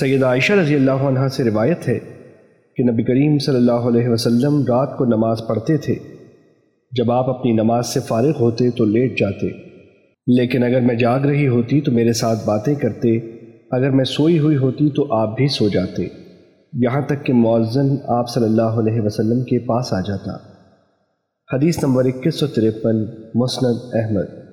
سید عائشہ رضی اللہ عنہ سے روایت ہے کہ نبی کریم صلی اللہ علیہ وسلم رات کو نماز پڑھتے تھے۔ جب آپ اپنی نماز سے فارغ ہوتے تو لیٹ جاتے۔ لیکن اگر میں جاگ رہی ہوتی تو میرے ساتھ باتیں کرتے۔ اگر میں سوئی ہوئی ہوتی تو آپ بھی سو جاتے۔ یہاں تک کہ معزن آپ صلی اللہ علیہ وسلم کے پاس آ جاتا۔ حدیث نمبر اکیس سو تریپن مسند احمد۔